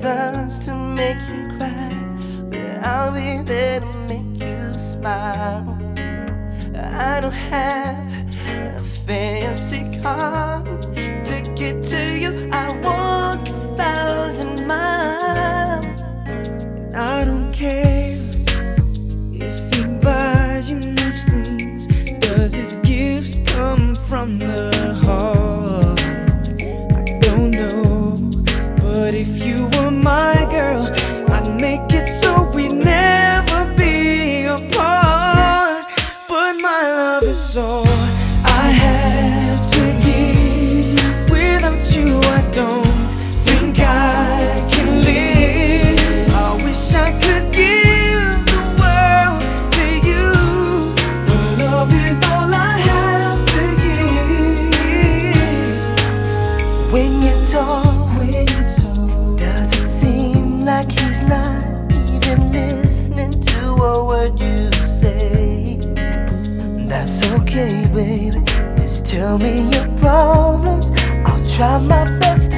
does to make you cry, but I'll be there to make you smile. I don't have a fancy car to get to you. I walk a thousand miles. I don't care if he buys you nice things. Does his gifts come from the heart? When you talk, When you talk, does it seem like he's not even listening to a word you say? That's okay, baby. Just tell me your problems. I'll try my best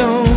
don't